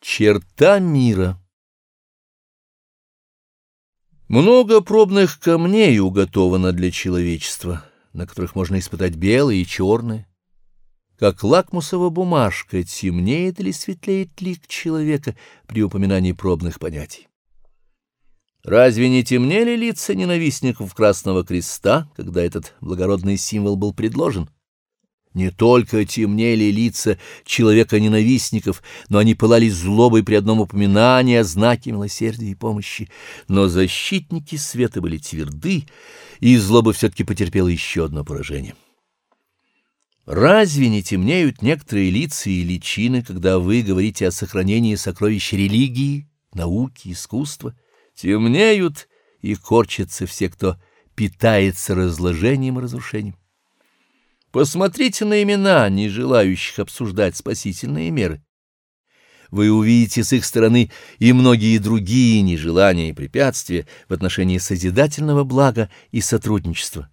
Черта мира Много пробных камней уготовано для человечества, на которых можно испытать белое и черное. Как лакмусовая бумажка, темнеет или светлеет лик человека при упоминании пробных понятий. Разве не темнели лица ненавистников Красного Креста, когда этот благородный символ был предложен? Не только темнели лица человека-ненавистников, но они пылали злобой при одном упоминании о знаке милосердия и помощи. Но защитники света были тверды, и злоба все-таки потерпела еще одно поражение. Разве не темнеют некоторые лица и личины, когда вы говорите о сохранении сокровищ религии, науки, искусства? Темнеют и корчатся все, кто питается разложением и разрушением. Посмотрите на имена, не желающих обсуждать спасительные меры. Вы увидите с их стороны и многие другие нежелания и препятствия в отношении созидательного блага и сотрудничества.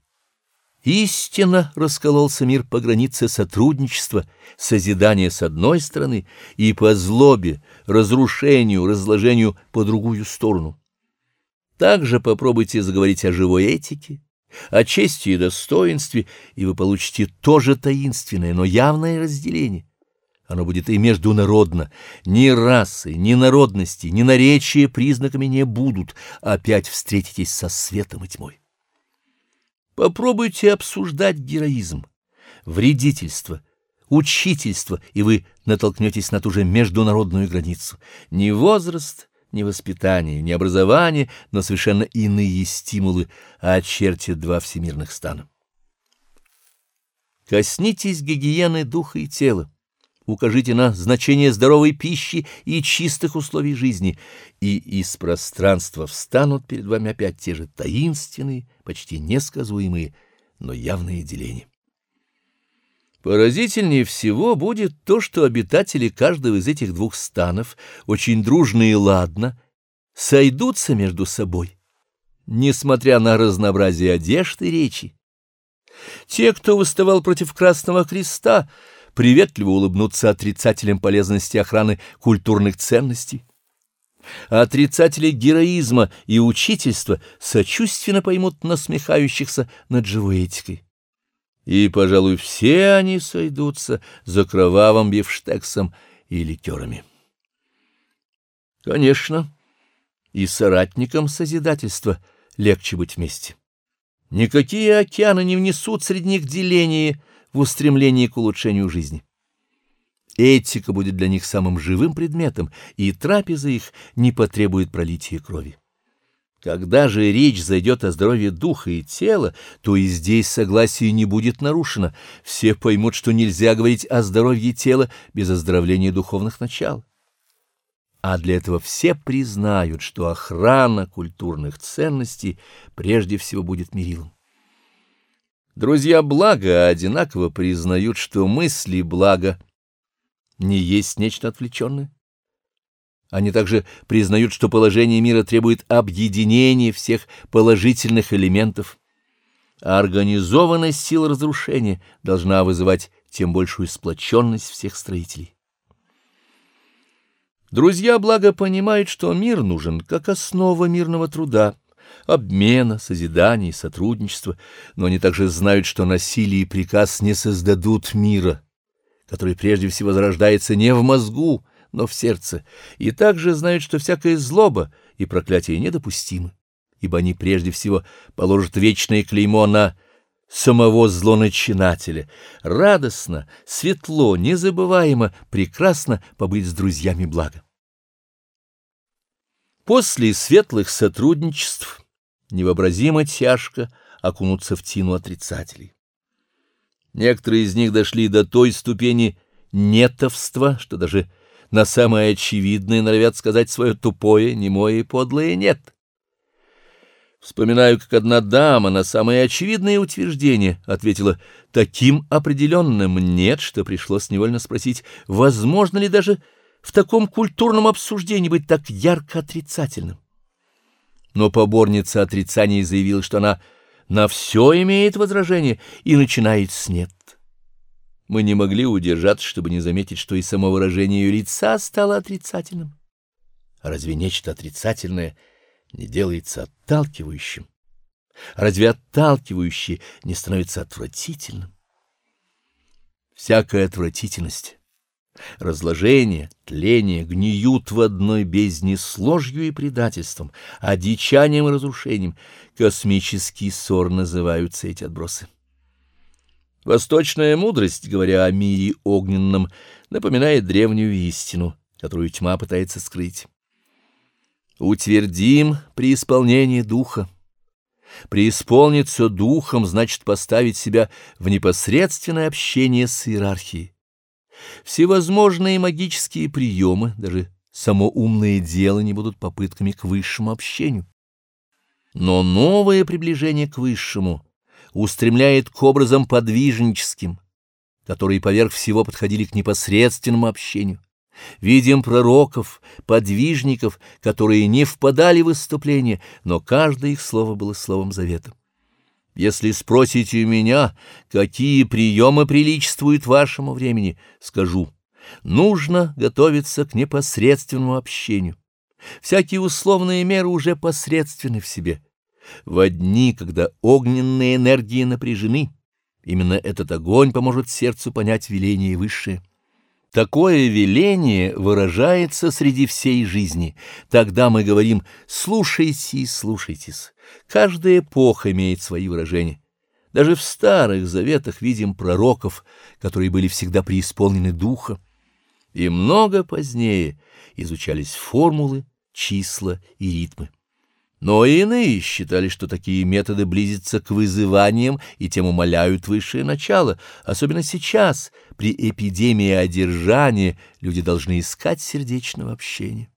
Истинно раскололся мир по границе сотрудничества, созидания с одной стороны и по злобе, разрушению, разложению по другую сторону. Также попробуйте заговорить о живой этике, о чести и достоинстве, и вы получите тоже таинственное, но явное разделение. Оно будет и международно. Ни расы, ни народности, ни наречия признаками не будут. Опять встретитесь со светом и тьмой. Попробуйте обсуждать героизм, вредительство, учительство, и вы натолкнетесь на ту же международную границу. Ни возраст, ни воспитание, ни образование, но совершенно иные стимулы очертят два всемирных стана. Коснитесь гигиены духа и тела, укажите на значение здоровой пищи и чистых условий жизни, и из пространства встанут перед вами опять те же таинственные, почти несказуемые, но явные деления. Поразительнее всего будет то, что обитатели каждого из этих двух станов, очень дружно и ладно, сойдутся между собой, несмотря на разнообразие одежд и речи. Те, кто выставал против Красного Креста, приветливо улыбнутся отрицателям полезности охраны культурных ценностей. А отрицатели героизма и учительства сочувственно поймут насмехающихся над живой этикой и, пожалуй, все они сойдутся за кровавым бифштексом и ликерами. Конечно, и соратникам созидательства легче быть вместе. Никакие океаны не внесут среди них деления в устремлении к улучшению жизни. Этика будет для них самым живым предметом, и трапеза их не потребует пролития крови. Когда же речь зайдет о здоровье духа и тела, то и здесь согласие не будет нарушено. Все поймут, что нельзя говорить о здоровье тела без оздоровления духовных начал. А для этого все признают, что охрана культурных ценностей прежде всего будет мерилом. Друзья блага одинаково признают, что мысли блага не есть нечто отвлеченное. Они также признают, что положение мира требует объединения всех положительных элементов, а организованность сил разрушения должна вызывать тем большую сплоченность всех строителей. Друзья благо понимают, что мир нужен как основа мирного труда, обмена, созидания и сотрудничества, но они также знают, что насилие и приказ не создадут мира, который прежде всего зарождается не в мозгу, но в сердце, и также знают, что всякая злоба и проклятие недопустимы, ибо они прежде всего положат вечное клеймо на самого злоначинателя. Радостно, светло, незабываемо, прекрасно побыть с друзьями блага. После светлых сотрудничеств невообразимо тяжко окунуться в тину отрицателей. Некоторые из них дошли до той ступени нетовства, что даже на самое очевидное норовят сказать свое тупое, немое и подлое «нет». Вспоминаю, как одна дама на самое очевидное утверждение ответила таким определенным «нет», что пришлось невольно спросить, возможно ли даже в таком культурном обсуждении быть так ярко отрицательным. Но поборница отрицания заявила, что она на все имеет возражение и начинает с «нет». Мы не могли удержаться, чтобы не заметить, что и само выражение ее лица стало отрицательным. Разве нечто отрицательное не делается отталкивающим? Разве отталкивающее не становится отвратительным? Всякая отвратительность, разложение, тление гниют в одной бездне с ложью и предательством, одичанием и разрушением. Космический ссор называются эти отбросы. Восточная мудрость, говоря о мире огненном, напоминает древнюю истину, которую тьма пытается скрыть. Утвердим при исполнении духа. Преисполниться духом значит поставить себя в непосредственное общение с иерархией. Всевозможные магические приемы, даже само умное дело не будут попытками к высшему общению. Но новое приближение к высшему устремляет к образам подвижническим, которые поверх всего подходили к непосредственному общению. Видим пророков, подвижников, которые не впадали в выступление, но каждое их слово было словом завета. Если спросите у меня, какие приемы приличествуют вашему времени, скажу, нужно готовиться к непосредственному общению. Всякие условные меры уже посредственны в себе. В дни, когда огненные энергии напряжены, именно этот огонь поможет сердцу понять веление высшее. Такое веление выражается среди всей жизни. Тогда мы говорим «слушайте и слушайтесь». Каждая эпоха имеет свои выражения. Даже в старых заветах видим пророков, которые были всегда преисполнены духа. И много позднее изучались формулы, числа и ритмы. Но иные считали, что такие методы близятся к вызываниям и тем умаляют высшее начало. Особенно сейчас, при эпидемии одержания, люди должны искать сердечного общения.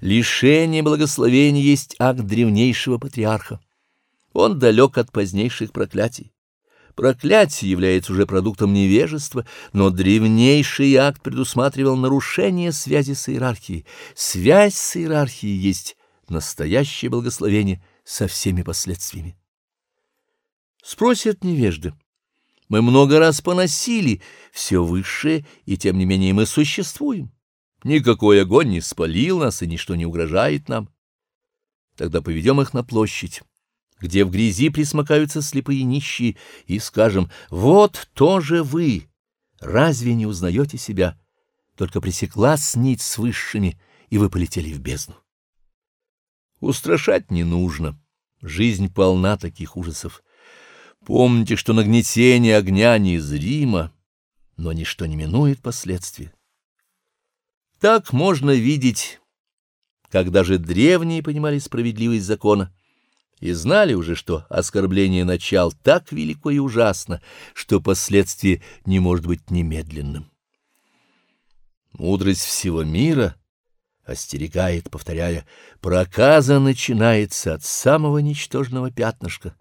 Лишение благословения есть акт древнейшего патриарха. Он далек от позднейших проклятий. Проклятие является уже продуктом невежества, но древнейший акт предусматривал нарушение связи с иерархией. Связь с иерархией есть настоящее благословение со всеми последствиями. Спросят невежды. Мы много раз поносили все высшее, и тем не менее мы существуем. Никакой огонь не спалил нас, и ничто не угрожает нам. Тогда поведем их на площадь где в грязи присмыкаются слепые нищие, и скажем, вот тоже вы, разве не узнаете себя? Только пресекла нить с высшими, и вы полетели в бездну. Устрашать не нужно, жизнь полна таких ужасов. Помните, что нагнетение огня незримо, но ничто не минует последствия. Так можно видеть, когда же древние понимали справедливость закона, и знали уже, что оскорбление начал так велико и ужасно, что последствие не может быть немедленным. Мудрость всего мира остерегает, повторяя, проказа начинается от самого ничтожного пятнышка.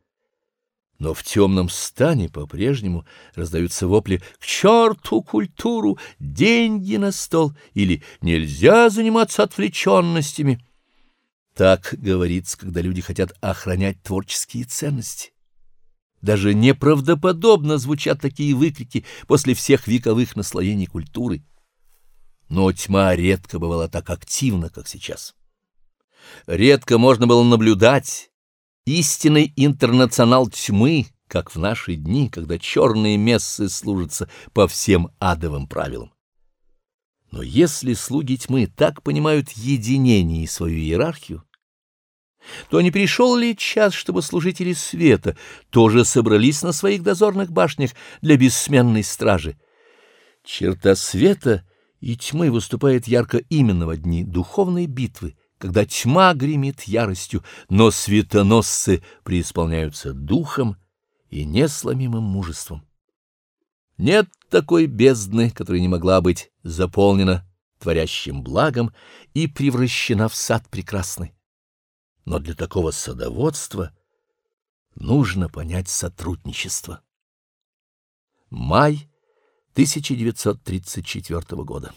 Но в темном стане по-прежнему раздаются вопли «К черту культуру! Деньги на стол!» или «Нельзя заниматься отвлеченностями!» Так говорится, когда люди хотят охранять творческие ценности. Даже неправдоподобно звучат такие выкрики после всех вековых наслоений культуры. Но тьма редко бывала так активна, как сейчас. Редко можно было наблюдать истинный интернационал тьмы, как в наши дни, когда черные мессы служатся по всем адовым правилам. Но если слуги тьмы так понимают единение и свою иерархию, то не пришел ли час, чтобы служители света тоже собрались на своих дозорных башнях для бессменной стражи? Черта света и тьмы выступает ярко именно в дни духовной битвы, когда тьма гремит яростью, но светоносцы преисполняются духом и несломимым мужеством. Нет такой бездны, которая не могла быть заполнена творящим благом и превращена в сад прекрасный. Но для такого садоводства нужно понять сотрудничество. Май 1934 года.